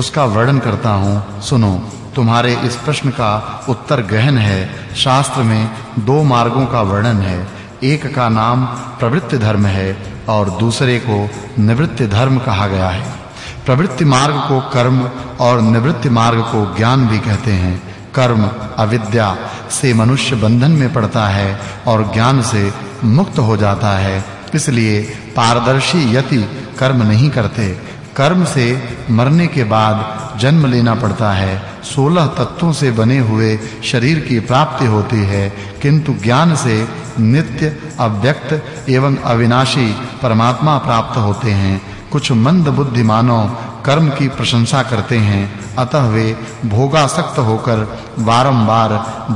उसका वर्णन करता हूँ, सुनो, तुम्हारे इस प्रश्न का उत्तर गहन है। शास्त्र में दो मार्गों का वर्णन है, एक का नाम प्रवृत्ति धर्म है और दूसरे को निवृत्ति धर्म कहा गया है। प्रवृत्ति मार्ग को कर्म और निवृत्ति मार्ग को ज्ञान भी कहते हैं। कर्म अविद्या से मनुष्य बंधन में पड़ता है और ज्ञान से मुक्त हो जाता है, इसलिए पारदर्शी यति कर्म नहीं करते। कर्म से मरने के बाद जन्म लेना पड़ता है। 16 तत्वों से बने हुए शरीर की प्राप्ति होती है, किंतु ज्ञान से नित्य, अव्यक्त एवं अविनाशी परमात्मा प्राप्त होते हैं। कुछ मंद बुद्धिमानों कर्म की प्रशंसा करते हैं, अतः वे भोगासक्त होकर बारंबार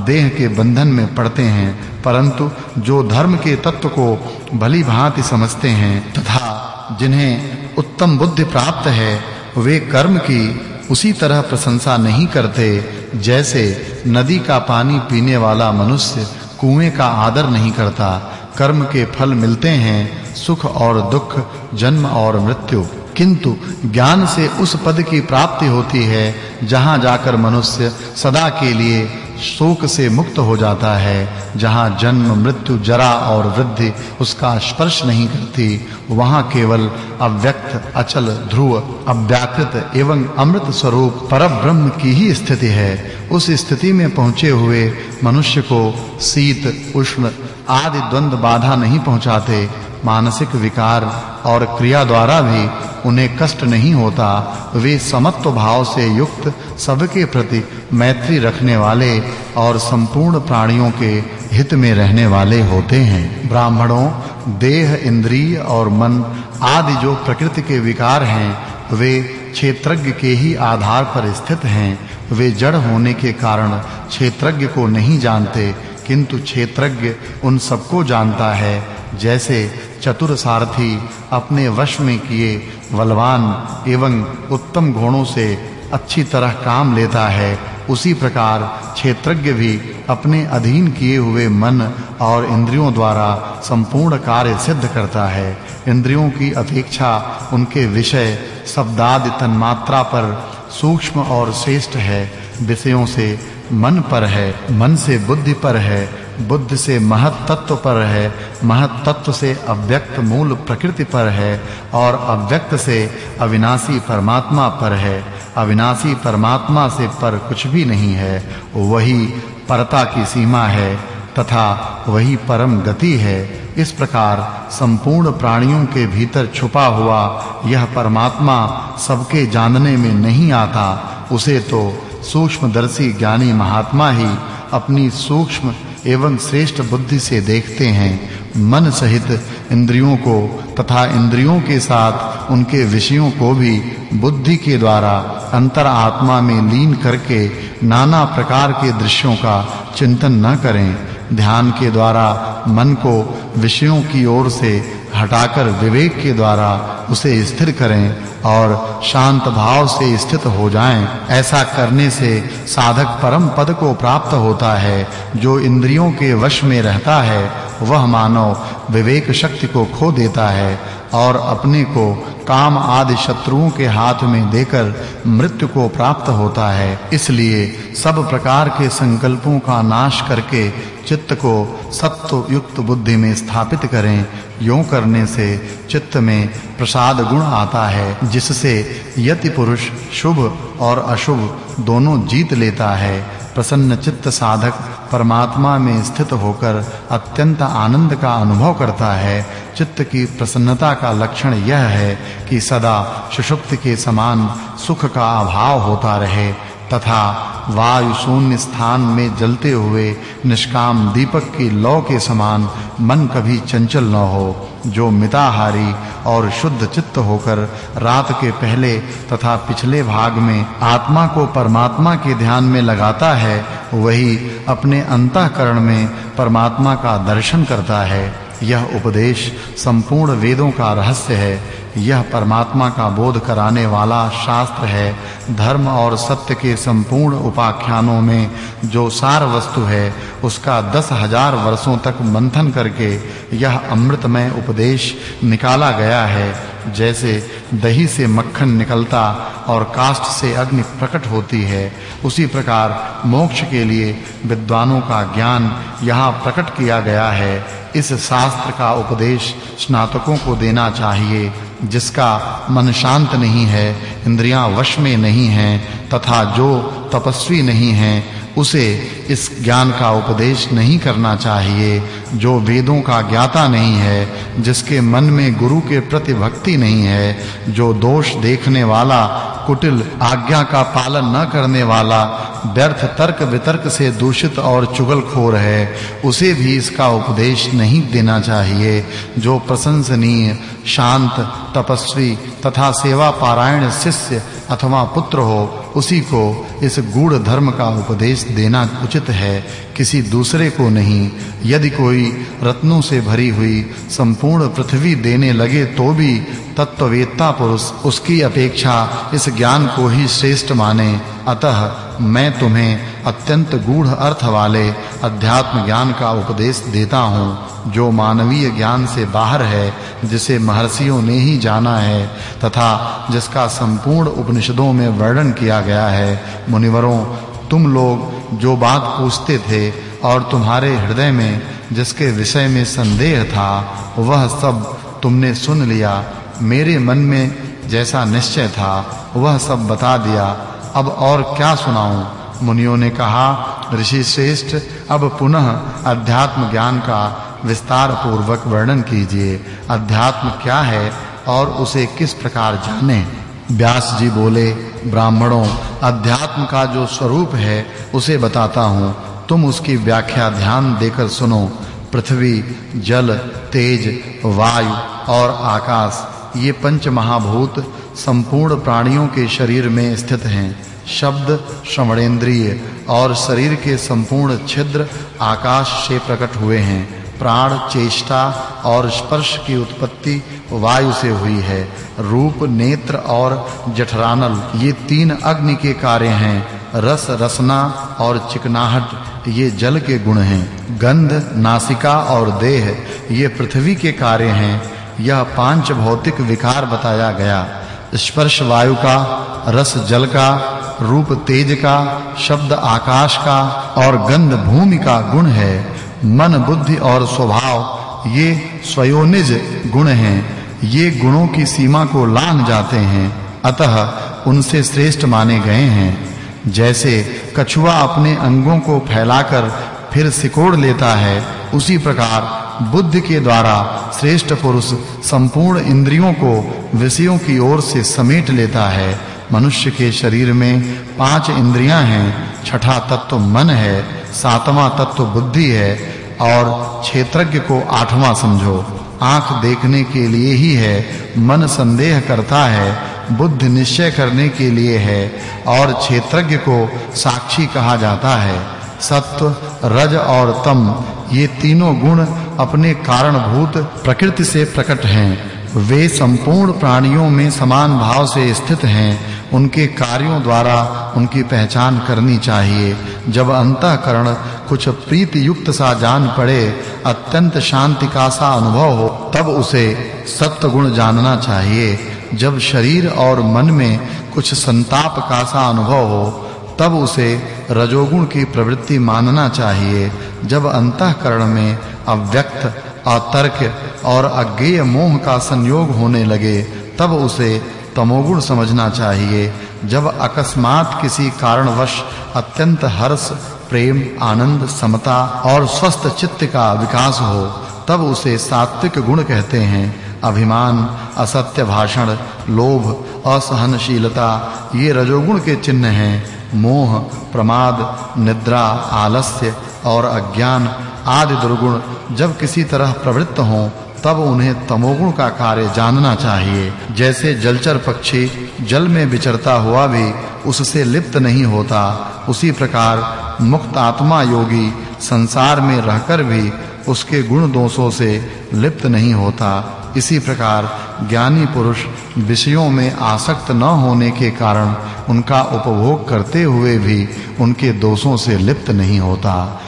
देह के बंधन में पड़ते हैं, परंतु जो धर्म के तत्व को भली भांति समझते हैं तथा जिन्हें उत्तम बुद्धि प्राप्त है, वे कर्म की उसी तरह प्रशंसा नहीं करते, जैसे नदी का पानी पीने वाला मनुष्य कुएँ का आदर नहीं करता। कर्म के फल मिलते हैं, सुख और दुख, जन्म और मृत्यु। किंतु ज्ञान से उस पद की प्राप्ति होती है, जहाँ जाकर मनुष्य सदा के लिए शोक से मुक्त हो जाता है, जहाँ जन्म, मृत्यु, जरा और वृद्धि उसका स्पर्श नहीं करती, वहाँ केवल अव्यक्त, अचल, ध्रुव, अव्याकृत एवं अमृत स्वरूप परब्रह्म की ही स्थिति है। उस स्थिति में पहुँचे हुए मनुष्य को शीत, उष्ण आदि द्वंद बाधा नहीं पहुंचाते, मानसिक विकार और क्रिया द्वारा भी उन्हें कष्ट नहीं होता, वे समत्व भाव से युक्त सबके प्रति मैत्री रखने वाले और संपूर्ण प्राणियों के हित में रहने वाले होते हैं। ब्राह्मणों, देह, इंद्रिय और मन आदि जो प्रकृति के विकार हैं, वे क्षेत्रज्ञ के ही आधार पर स्थित हैं। वे जड़ होने के कारण क्षेत्रज्ञ को नहीं जानते, किंतु क्षेत्रज्ञ उन सबको जानता है। जैसे चतुर सारथी अपने वश में किए बलवान एवं उत्तम घोड़ों से अच्छी तरह काम लेता है, उसी प्रकार क्षेत्रज्ञ भी अपने अधीन किए हुए मन और इंद्रियों द्वारा संपूर्ण कार्य सिद्ध करता है। इंद्रियों की अपेक्षा उनके विषय शब्दादि तन्मात्रा पर सूक्ष्म और श्रेष्ठ है, विषयों से मन पर है, मन से बुद्धि पर है बुद्ध से महत तत्व पर है महत तत्व से अव्यक्त मूल प्रकृति पर है और अव्यक्त से अविनाशी परमात्मा पर है। अविनाशी परमात्मा से पर कुछ भी नहीं है। वही परता की सीमा है तथा वही परम गति है। इस प्रकार संपूर्ण प्राणियों के भीतर छुपा हुआ यह परमात्मा सबके जानने में नहीं आता, उसे तो सूक्ष्मदर्शी ज्ञानी महात्मा ही अपनी सूक्ष्म एवं श्रेष्ठ बुद्धि से देखते हैं, मन सहित इंद्रियों को तथा इंद्रियों के साथ उनके विषयों को भी बुद्धि के द्वारा अंतर आत्मा में लीन करके नाना प्रकार के दृश्यों का चिंतन न करें। ध्यान के द्वारा, मन को विषयों की ओर से हटाकर विवेक के द्वारा उसे स्थिर करें और शांत भाव से स्थित हो जाएँ। ऐसा करने से साधक परम पद को प्राप्त होता है। जो इंद्रियों के वश में रहता है, वह मानव विवेक शक्ति को खो देता है। और अपने को काम आदि शत्रुओं के हाथ में देकर मृत्यु को प्राप्त होता है। इसलिए सब प्रकार के संकल्पों का नाश करके चित्त को सत्व युक्त बुद्धि में स्थापित करें। यूँ करने से चित्त में प्रसाद गुण आता है, जिससे यति पुरुष शुभ और अशुभ दोनों जीत लेता है। प्रसन्न चित्त साधक परमात्मा में स्थित होकर अत्यंत आनंद का अनुभव करता है। चित्त की प्रसन्नता का लक्षण यह है कि सदा सुषुप्ति के समान सुख का अभाव होता रहे तथा वायु शून्य स्थान में जलते हुए निष्काम दीपक की लौ के समान मन कभी चंचल न हो। जो मिताहारी और शुद्ध चित्त होकर रात के पहले तथा पिछले भाग में आत्मा को परमात्मा के ध्यान में लगाता है, वही अपने अंतःकरण में परमात्मा का दर्शन करता है। यह उपदेश संपूर्ण वेदों का रहस्य है। यह परमात्मा का बोध कराने वाला शास्त्र है। धर्म और सत्य के संपूर्ण उपाख्यानों में जो सार वस्तु है, उसका दस हज़ार वर्षों तक मंथन करके यह अमृतमय उपदेश निकाला गया है। जैसे दही से मक्खन निकलता और काष्ठ से अग्नि प्रकट होती है, उसी प्रकार मोक्ष के लिए विद्वानों का ज्ञान यहाँ प्रकट किया गया है। इस शास्त्र का उपदेश स्नातकों को देना चाहिए, जिसका मन शांत नहीं है, इंद्रियाँ वश में नहीं हैं, तथा जो तपस्वी नहीं है, उसे इस ज्ञान का उपदेश नहीं करना चाहिए, जो वेदों का ज्ञाता नहीं है, जिसके मन में गुरु के प्रति भक्ति नहीं है, जो दोष देखने वाला कुटिल आज्ञा का पालन न करने वाला व्यर्थ तर्क वितर्क से दूषित और चुगलखोर है, उसे भी इसका उपदेश नहीं देना चाहिए। जो प्रशंसनीय, शांत, तपस्वी तथा सेवा पारायण शिष्य अथवा पुत्र हो, उसी को इस गूढ़ धर्म का उपदेश देना उचित है, किसी दूसरे को नहीं। यदि कोई रत्नों से भरी हुई संपूर्ण पृथ्वी देने लगे तो भी तत्ववेत्ता पुरुष उसकी अपेक्षा इस ज्ञान को ही श्रेष्ठ माने। अतः मैं तुम्हें अत्यंत गूढ़ अर्थ वाले अध्यात्म ज्ञान का उपदेश देता हूँ, जो मानवीय ज्ञान से बाहर है, जिसे महर्षियों ने ही जाना है, तथा जिसका संपूर्ण उपनिषदों में वर्णन किया गया है। मुनिवरों, तुम लोग जो बात पूछते थे और तुम्हारे हृदय में जिसके विषय में संदेह था, वह सब तुमने सुन लिया। मेरे मन में जैसा निश्चय था, वह सब बता दिया। अब और क्या सुनाऊं? मुनियों ने कहा, ऋषि श्रेष्ठ, अब पुनः अध्यात्म ज्ञान का विस्तार पूर्वक वर्णन कीजिए। अध्यात्म क्या है और उसे किस प्रकार जाने? व्यास जी बोले, ब्राह्मणों, अध्यात्म का जो स्वरूप है, उसे बताता हूँ। तुम उसकी व्याख्या ध्यान देकर सुनो। पृथ्वी, जल, तेज, वायु और आकाश, ये पंच महाभूत संपूर्ण प्राणियों के शरीर में स्थित हैं। शब्द श्रवणेंद्रिय और शरीर के संपूर्ण छिद्र आकाश से प्रकट हुए हैं। प्राण चेष्टा और स्पर्श की उत्पत्ति वायु से हुई है। रूप, नेत्र और जठरानल, ये तीन अग्नि के कार्य हैं। रस, रसना और चिकनाहट, ये जल के गुण हैं। गंध, नासिका और देह, ये पृथ्वी के कार्य हैं। यह पाँच भौतिक विकार बताया गया। स्पर्श वायु का, रस जल का, रूप तेज का, शब्द आकाश का और गंध भूमि का गुण है। मन, बुद्धि और स्वभाव, ये स्वयोनिज गुण हैं। ये गुणों की सीमा को लांघ जाते हैं। अतः उनसे श्रेष्ठ माने गए हैं। जैसे कछुआ अपने अंगों को फैलाकर फिर सिकोड़ लेता है, उसी प्रकार बुद्धि के द्वारा श्रेष्ठ पुरुष संपूर्ण इंद्रियों को विषयों की ओर से समेट लेता है। मनुष्य के शरीर में पाँच इंद्रियाँ हैं, छठा तत्व मन है, सातवां तत्व बुद्धि है और क्षेत्रज्ञ को आठवां समझो। आँख देखने के लिए ही है, मन संदेह करता है बुद्धि निश्चय करने के लिए है और क्षेत्रज्ञ को साक्षी कहा जाता है। सत्व, रज और तम, ये तीनों गुण अपने कारणभूत प्रकृति से प्रकट हैं। वे संपूर्ण प्राणियों में समान भाव से स्थित हैं। उनके कार्यों द्वारा उनकी पहचान करनी चाहिए। जब अंतःकरण कुछ प्रीति युक्त सा जान पड़े, अत्यंत शांति का सा अनुभव हो, तब उसे सत्य गुण जानना चाहिए। जब शरीर और मन में कुछ संताप का सा अनुभव हो, तब उसे रजोगुण की प्रवृत्ति मानना चाहिए, जब अंतःकरण में अव्यक्त, अतर्क और अज्ञेय मोह का संयोग होने लगे, तब उसे तमोगुण समझना चाहिए, जब अकस्मात किसी कारणवश अत्यंत हर्ष, प्रेम, आनंद, समता और स्वस्थ चित्त का विकास हो, तब उसे सात्विक गुण कहते हैं। अभिमान, असत्य भाषण, लोभ, असहनशीलता, ये रजोगुण के चिन्ह हैं। मोह, प्रमाद, निद्रा, आलस्य और अज्ञान आदि दुर्गुण जब किसी तरह प्रवृत्त हों, तब उन्हें तमोगुण का कार्य जानना चाहिए। जैसे जलचर पक्षी जल में विचरता हुआ भी उससे लिप्त नहीं होता, उसी प्रकार मुक्त आत्मा योगी संसार में रहकर भी उसके गुण दोषों से लिप्त नहीं होता। इसी प्रकार ज्ञानी पुरुष विषयों में आसक्त न होने के कारण उनका उपभोग करते हुए भी उनके दोषों से लिप्त नहीं होता।